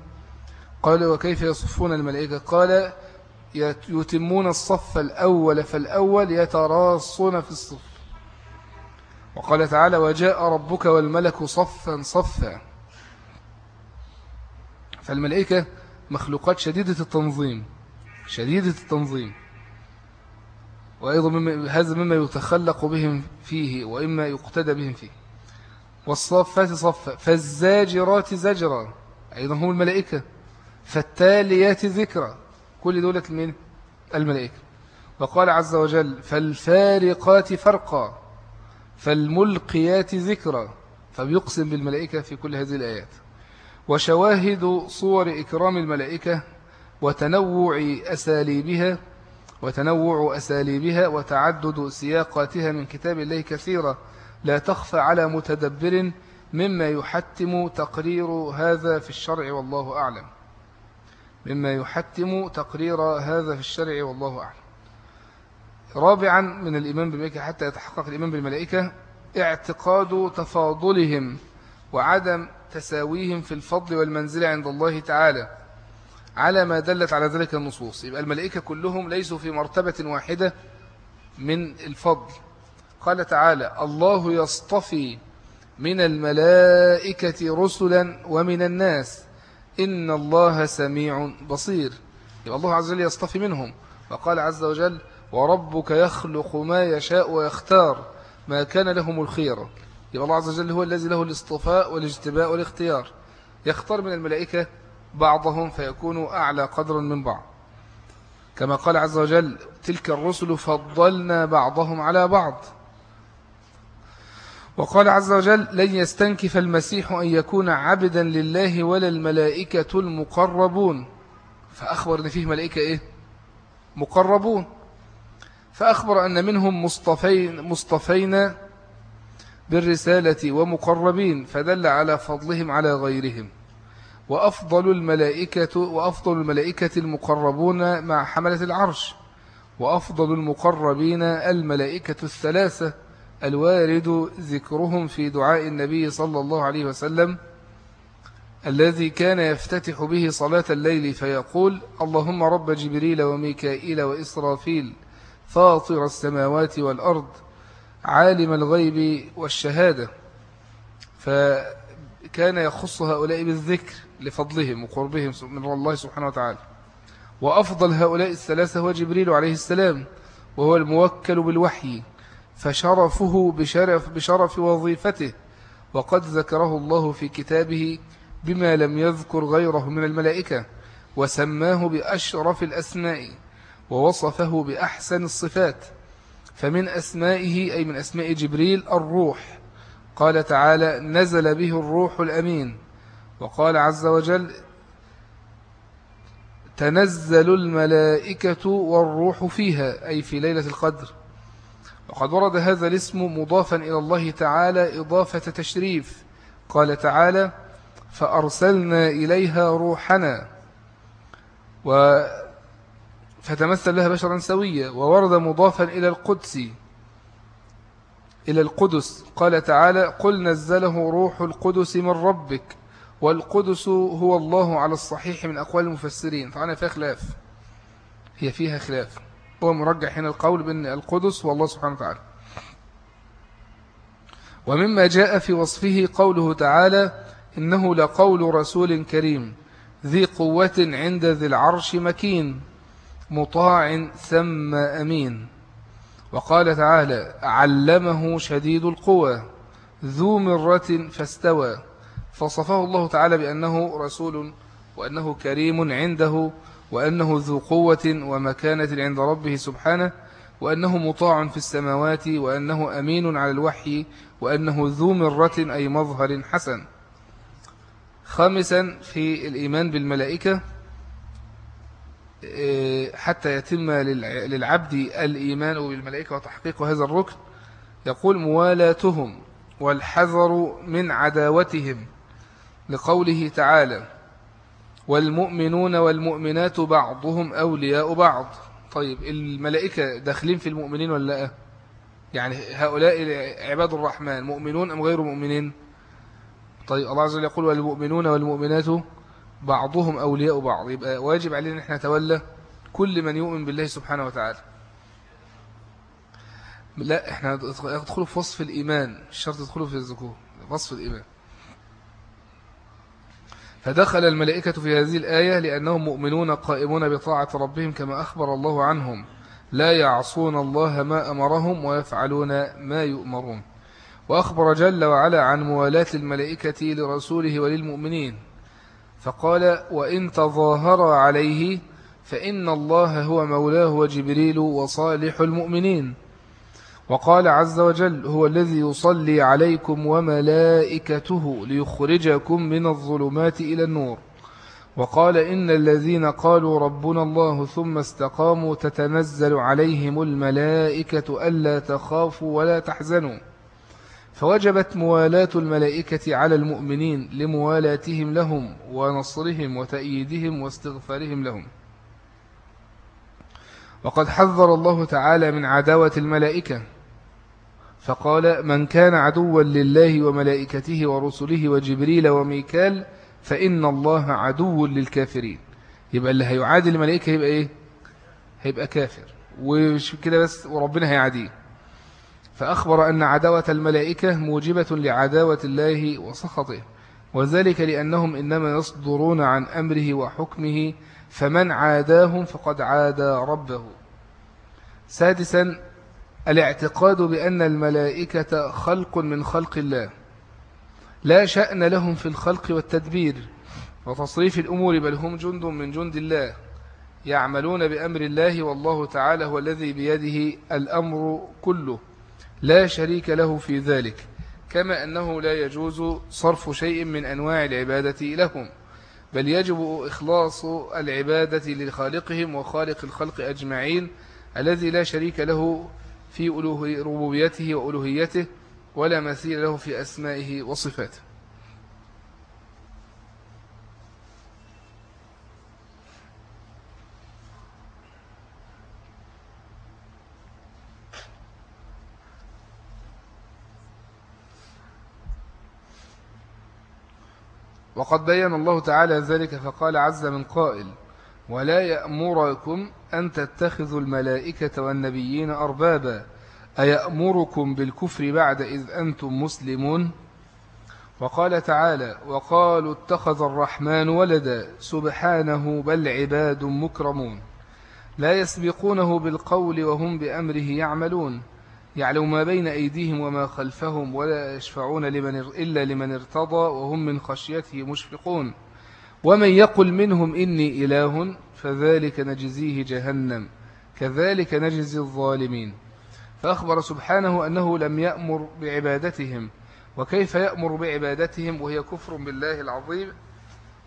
قال وكيف يصفون الملائكة؟ قال يتمون الصف الأول فالأول يتراصون في الصف. وقال تعالى وجاء ربك والملك صفا صفا. فالملائكة مخلوقات شديدة التنظيم شديدة التنظيم. وأيضا مما هذا مما يتخلق بهم فيه وإما يقتدى بهم فيه. والصفات صفا فالزاجرات زجرا. أيضا هم الملائكة. فالتاليات ذكرى كل دولة من الملائكة. وقال عز وجل فالفارقات فرقا فالملقيات ذكرى فبيقسم بالملائكة في كل هذه الآيات. وشواهد صور إكرام الملائكة وتنوع أساليبها وتنوع أساليبها وتعدد سياقاتها من كتاب الله كثيرة لا تخفى على متدبر مما يحتم تقرير هذا في الشرع والله أعلم. مما يحتم تقرير هذا في الشرع والله أعلم. رابعا من الإيمان بالملائكة حتى يتحقق الإيمان بالملائكة اعتقاد تفاضلهم وعدم تساويهم في الفضل والمنزل عند الله تعالى على ما دلت على ذلك النصوص. يبقى الملائكة كلهم ليسوا في مرتبة واحدة من الفضل. قال تعالى الله يصطفي من الملائكة رسلا ومن الناس إن الله سميع بصير. يبقى الله عز وجل يصطفي منهم. وقال عز وجل وربك يخلق ما يشاء ويختار. ما كان لهم الخير. يبقى الله عز وجل هو الذي له الاصطفاء والاجتباء والاختيار. يختار من الملائكة بعضهم فيكون أعلى قدرا من بعض. كما قال عز وجل تلك الرسل فضلنا بعضهم على بعض. وقال عز وجل لن يستنكف المسيح أن يكون عبدا لله ولا الملائكة المقربون. فأخبر أن فيه ملائكة إيه؟ مقربون. فأخبر أن منهم مصطفين, مصطفين بالرسالة ومقربين فدل على فضلهم على غيرهم. وأفضل الملائكة وأفضل الملائكة المقربون مع حملة العرش وأفضل المقربين الملائكة الثلاثة. الوارد ذكرهم في دعاء النبي صلى الله عليه وسلم الذي كان يفتتح به صلاة الليل فيقول اللهم رب جبريل وميكائيل وإسرافيل فاطر السماوات والأرض عالم الغيب والشهادة. فكان يخص هؤلاء بالذكر لفضلهم وقربهم من الله سبحانه وتعالى. وأفضل هؤلاء الثلاثة هو جبريل عليه السلام وهو الموكل بالوحي. فشرفه بشرف, بشرف وظيفته. وقد ذكره الله في كتابه بما لم يذكر غيره من الملائكة وسماه بأشرف الأسماء ووصفه بأحسن الصفات. فمن أسمائه أي من أسماء جبريل الروح. قال تعالى نزل به الروح الأمين. وقال عز وجل تنزل الملائكة والروح فيها أي في ليلة القدر. وقد ورد هذا الاسم مضافا إلى الله تعالى إضافة تشريف. قال تعالى فأرسلنا إليها روحنا. و فتمثل لها بشرا سويا وورد مضافا إلى القدس إلى القدس. قال تعالى قل نزله روح القدس من ربك والقدس هو الله على الصحيح من أقوال المفسرين. طبعا فيها خلاف. هي فيها خلاف. هو مرجح هنا القول بأن القدس هو الله سبحانه وتعالى. ومما جاء في وصفه قوله تعالى إنه لقول رسول كريم ذي قوة عند ذي العرش مكين مطاع ثم أمين. وقال تعالى علمه شديد القوى ذو مرة فاستوى. فصفه الله تعالى بأنه رسول وأنه كريم عنده وأنه ذو قوة ومكانة عند ربه سبحانه وأنه مطاع في السماوات وأنه أمين على الوحي وأنه ذو مرة أي مظهر حسن. خامسا في الإيمان بالملائكة إيه، حتى يتم للعبد الإيمان بالملائكة وتحقيق هذا الركن يقول موالاتهم والحذر من عداوتهم لقوله تعالى والمؤمنون والمؤمنات بعضهم أولياء بعض. طيب الملائكة داخلين في المؤمنين ولا لأ؟ يعني هؤلاء عباد الرحمن مؤمنون أم غير مؤمنين؟ طيب الله عز وجل يقول والمؤمنون والمؤمنات بعضهم أولياء بعض. يبقى واجب علينا أن إحنا نتولى كل من يؤمن بالله سبحانه وتعالى. لا إحنا ندخلوا في وصف الإيمان الشرط تدخلوا في الذكور وصف الإيمان. فدخل الملائكة في هذه الآية لأنهم مؤمنون قائمون بطاعة ربهم كما أخبر الله عنهم. لا يعصون الله ما أمرهم ويفعلون ما يؤمرون. وأخبر جل وعلا عن موالاة الملائكة لرسوله وللمؤمنين. فقال وإن تظاهر عليه فإن الله هو مولاه وجبريل وصالح المؤمنين. وقال عز وجل هو الذي يصلي عليكم وملائكته ليخرجكم من الظلمات إلى النور. وقال إن الذين قالوا ربنا الله ثم استقاموا تتنزل عليهم الملائكة ألا تخافوا ولا تحزنوا. فوجبت موالاة الملائكة على المؤمنين لموالاتهم لهم ونصرهم وتأييدهم واستغفارهم لهم. وقد حذر الله تعالى من عداوة الملائكة فقال من كان عدوا لله وملائكته ورسله وجبريل وميكال فإن الله عدو للكافرين. يبقى اللي هيعادي الملائكة يبقى إيه؟ هيبقى كافر. ومش كده بس؟ وربنا هيعاديه. فأخبر أن عداوة الملائكة موجبة لعداوة الله وسخطه وذلك لأنهم إنما يصدرون عن أمره وحكمه فمن عاداهم فقد عادى ربه. سادسا الاعتقاد بأن الملائكة خلق من خلق الله. لا شأن لهم في الخلق والتدبير وتصريف الأمور بل هم جند من جند الله يعملون بأمر الله والله تعالى هو الذي بيده الأمر كله. لا شريك له في ذلك كما أنه لا يجوز صرف شيء من أنواع العبادة لهم بل يجب إخلاص العبادة لخالقهم وخالق الخلق أجمعين الذي لا شريك له في ربوبيته وألوهيته ولا مثيل له في أسمائه وصفاته. وقد بين الله تعالى ذلك فقال عز من قائل ولا يأمركم أن تتخذوا الملائكة والنبيين أربابا. أيأمركم بالكفر بعد إذ أنتم مسلمون؟ وقال تعالى وقالوا اتخذ الرحمن ولدا. سبحانه بل عباد مكرمون. لا يسبقونه بالقول وهم بأمره يعملون. يعلم ما بين أيديهم وما خلفهم ولا يشفعون لمن إلا لمن ارتضى وهم من خشيته مشفقون. ومن يقل منهم إني إله فذلك نجزيه جهنم كذلك نجزي الظالمين. فأخبر سبحانه أنه لم يأمر بعبادتهم وكيف يأمر بعبادتهم؟ وهي كفر بالله العظيم.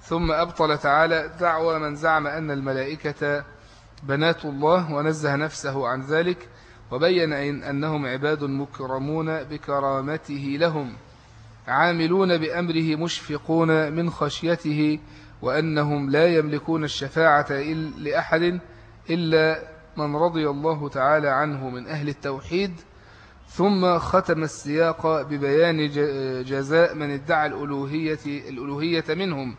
ثم أبطل تعالى دعوى من زعم أن الملائكة بنات الله ونزه نفسه عن ذلك وبين أنهم عباد مكرمون بكرامته لهم عاملون بأمره مشفقون من خشيته وأنهم لا يملكون الشفاعة لأحد إلا من رضي الله تعالى عنه من أهل التوحيد. ثم ختم السياق ببيان جزاء من ادعى الألوهية, الألوهية منهم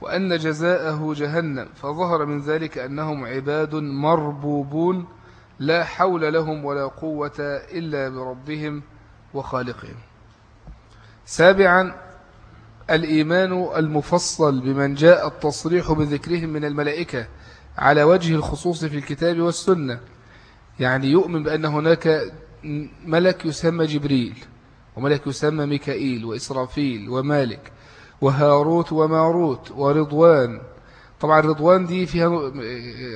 وأن جزاءه جهنم. فظهر من ذلك أنهم عباد مربوبون لا حول لهم ولا قوة إلا بربهم وخالقهم. سابعا الإيمان المفصل بمن جاء التصريح بذكرهم من الملائكة على وجه الخصوص في الكتاب والسنة. يعني يؤمن بأن هناك ملك يسمى جبريل وملك يسمى ميكائيل وإسرافيل ومالك وهاروت وماروت ورضوان. طبعا رضوان دي فيها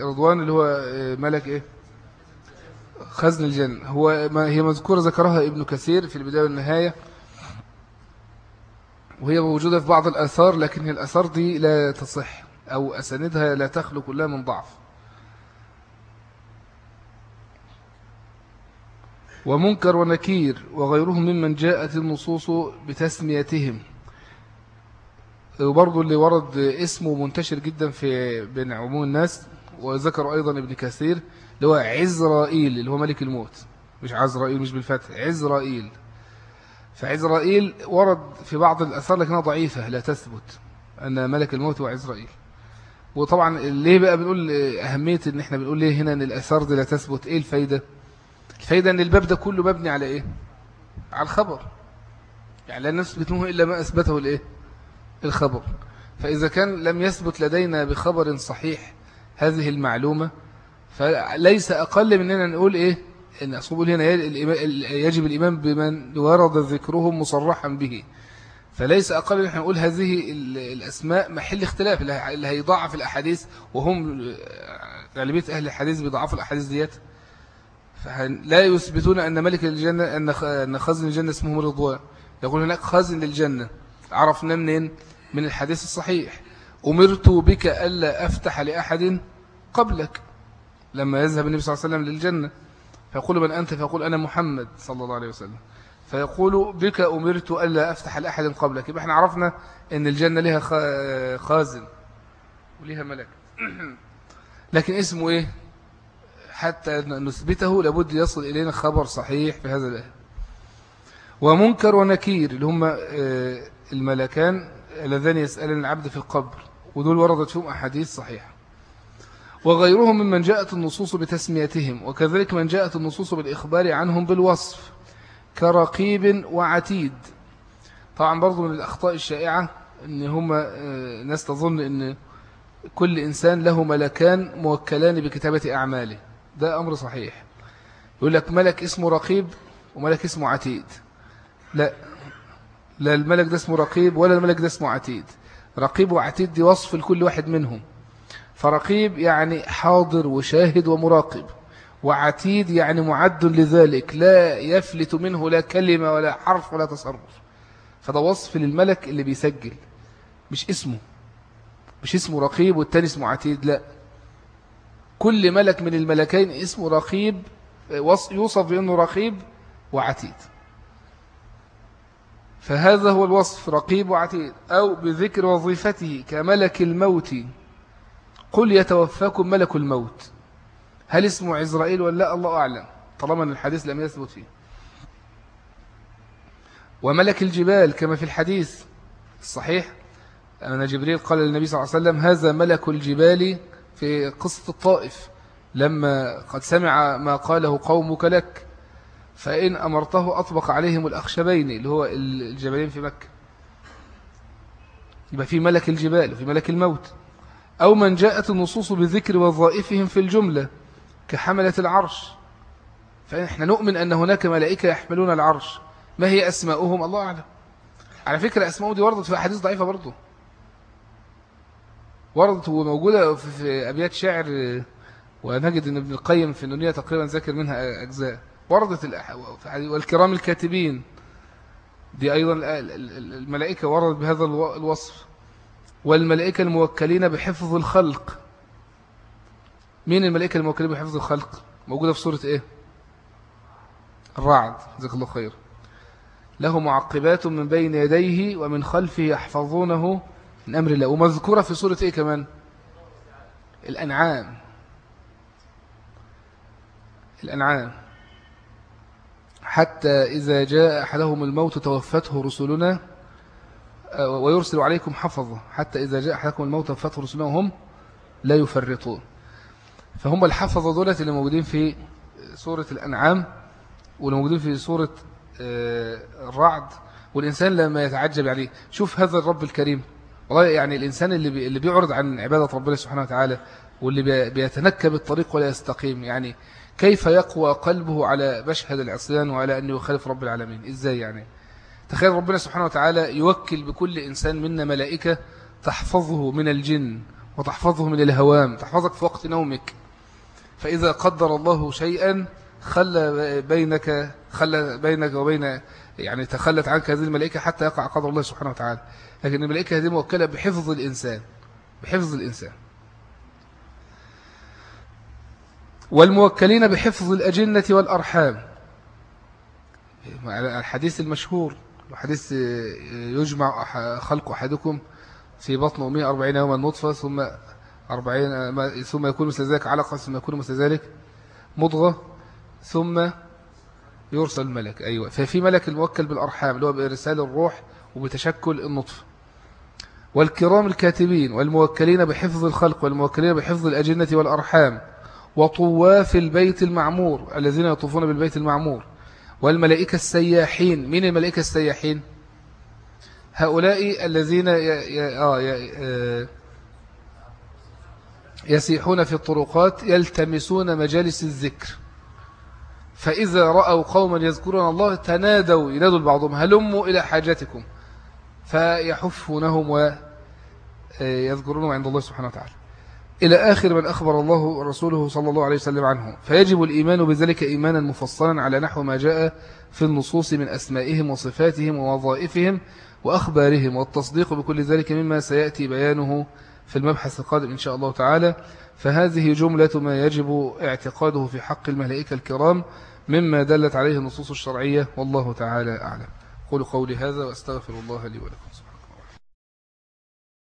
رضوان اللي هو ملك إيه؟ خزن الجنة هو ما هي مذكورة ذكرها ابن كثير في البداية والنهاية. وهي موجودة في بعض الأثار لكن الأثار دي لا تصح أو أساندها لا تخلو كلها من ضعف. ومنكر ونكير وغيرهم ممن جاءت النصوص بتسميتهم. وبرضه اللي ورد اسمه منتشر جدا في بين عموم الناس وذكر أيضا ابن كثير اللي هو عزرائيل اللي هو ملك الموت. مش عزرائيل مش بالفتح عزرائيل. فعزرائيل ورد في بعض الأثار لكنها ضعيفة لا تثبت أن ملك الموت هو عزرائيل وطبعا ليه بقى بنقول أهمية إن إحنا بنقول ليه هنا أن الأثار دي لا تثبت؟ إيه الفايدة؟ الفايدة أن الباب ده كله مبني على إيه؟ على الخبر. يعني لا نثبت إلا ما أثبته الإيه؟ الخبر. فإذا كان لم يثبت لدينا بخبر صحيح هذه المعلومة فليس أقل مننا نقول إيه؟ أصول هنا يجب الإيمان بمن ورد ذكرهم مصرحا به. فليس أقل من نقول هذه الأسماء محل اختلاف اللي هيضعف الأحاديث وهم غالبية أهل الحديث بيضعفوا الأحاديث ديت. لا يثبتون أن ملك الجنة أن خزن الجنة اسمه رضوان. يقول هناك خزن للجنة. عرفنا منين؟ من الحديث الصحيح. أمرت بك ألا أفتح لأحد قبلك. لما يذهب النبي صلى الله عليه وسلم للجنة. فيقول من أنت؟ فيقول أنا محمد صلى الله عليه وسلم. فيقول بك أمرت ألا أفتح لأحد قبلك. يبقى إحنا عرفنا أن الجنة لها خازن ولها ملك. لكن اسمه إيه؟ حتى نثبته لابد يصل إلينا خبر صحيح في هذا الآية. ومنكر ونكير اللي هم آه، الملكان اللذان يسألن العبد في القبر. ودول وردت فيهم أحاديث صحيحة. وغيرهم ممن جاءت النصوص بتسميتهم وكذلك من جاءت النصوص بالإخبار عنهم بالوصف كرقيب وعتيد. طبعا برضو من الأخطاء الشائعة أن هم آه، ناس تظن أن كل إنسان له ملكان موكلان بكتابة أعماله. ده أمر صحيح. يقول لك ملك اسمه رقيب وملك اسمه عتيد. لا لا الملك ده اسمه رقيب ولا الملك ده اسمه عتيد. رقيب وعتيد دي وصف لكل واحد منهم. فرقيب يعني حاضر وشاهد ومراقب وعتيد يعني معد لذلك لا يفلت منه لا كلمة ولا حرف ولا تصرف. فده وصف للملك اللي بيسجل مش اسمه مش اسمه رقيب والتاني اسمه عتيد لا. كل ملك من الملكين اسمه رقيب يوصف بأنه رقيب وعتيد. فهذا هو الوصف رقيب وعتيد أو بذكر وظيفته كملك الموت قل يتوفاكم ملك الموت. هل اسمه عزرائيل ولا؟ لا الله أعلم. طالما أن الحديث لم يثبت فيه. وملك الجبال كما في الحديث. الصحيح أن جبريل قال للنبي صلى الله عليه وسلم هذا ملك الجبال في قصة الطائف. لما قد سمع ما قاله قومك لك فإن أمرته أطبق عليهم الأخشبين اللي هو الجبلين في مكة. يبقى في ملك الجبال وفي ملك الموت. أو من جاءت النصوص بذكر وظائفهم في الجملة كحملة العرش. فإحنا نؤمن أن هناك ملائكة يحملون العرش. ما هي أسماؤهم؟ الله أعلم. على فكرة أسماؤهم دي وردت في أحاديث ضعيفة برضو. وردت وموجودة في أبيات شعر ونجد أن ابن القيم في النونية تقريبا ذاكر منها أجزاء. وردت والكرام الكاتبين. دي أيضا الملائكة وردت بهذا الوصف. والملائكة الموكلين بحفظ الخلق. مين الملائكة الموكلين بحفظ الخلق؟ موجودة في سورة إيه؟ الرعد. جزاك الله خير. له معقبات من بين يديه ومن خلفه يحفظونه من أمر الله. ومذكورة في سورة إيه كمان؟ الأنعام. الأنعام. حتى إذا جاء أحدهم الموت توفته رسلنا ويرسل عليكم حفظة حتى إذا جاء أحدكم الموت توفته رسلنا وهم لا يفرطون. فهم الحفظة دولة اللي موجودين في سورة الأنعام واللي موجودين في سورة آه، الرعد والإنسان لما يتعجب عليه شوف هذا الرب الكريم. والله يعني الإنسان اللي اللي بيعرض عن عبادة ربنا سبحانه وتعالى واللي بيتنكب الطريق ولا يستقيم. يعني كيف يقوى قلبه على مشهد العصيان وعلى أن يخالف رب العالمين؟ إزاي يعني؟ تخيل ربنا سبحانه وتعالى يوكل بكل إنسان منا ملائكة تحفظه من الجن وتحفظه من الهوام تحفظك في وقت نومك. فإذا قدر الله شيئا خلى بينك خلى بينك وبين يعني تخلت عنك هذه الملائكة حتى يقع قدر الله سبحانه وتعالى. لكن الملائكة هذه موكلة بحفظ الإنسان بحفظ الإنسان. والموكلين بحفظ الأجنة والأرحام. الحديث المشهور. الحديث يجمع خلق أحدكم في بطن أمه أربعين يوما نطفة ثم أربعين ثم يكون مثل ذلك علقة ثم يكون مثل ذلك مضغة ثم يرسل الملك. أيوة. ففي ملك الموكل بالأرحام اللي هو بإرسال الروح وبتشكل النطفة. والكرام الكاتبين والموكلين بحفظ الخلق والموكلين بحفظ الأجنة والأرحام وطواف البيت المعمور الذين يطوفون بالبيت المعمور. والملائكة السياحين. من الملائكة السياحين؟ هؤلاء الذين آه، آه، يسيحون في الطرقات يلتمسون مجالس الذكر. فإذا رأوا قوما يذكرون الله تنادوا ينادوا بعضهم هلموا إلى حاجتكم فيحفونهم ويذكرونهم عند الله سبحانه وتعالى. إلى آخر من أخبر الله ورسوله صلى الله عليه وسلم عنه. فيجب الإيمان بذلك إيمانا مفصلا على نحو ما جاء في النصوص من أسمائهم وصفاتهم ووظائفهم وأخبارهم والتصديق بكل ذلك مما سيأتي بيانه في المبحث القادم إن شاء الله تعالى. فهذه جملة ما يجب اعتقاده في حق الملائكة الكرام مما دلت عليه النصوص الشرعية والله تعالى أعلم. قولوا قولي هذا وأستغفر الله لي ولكم.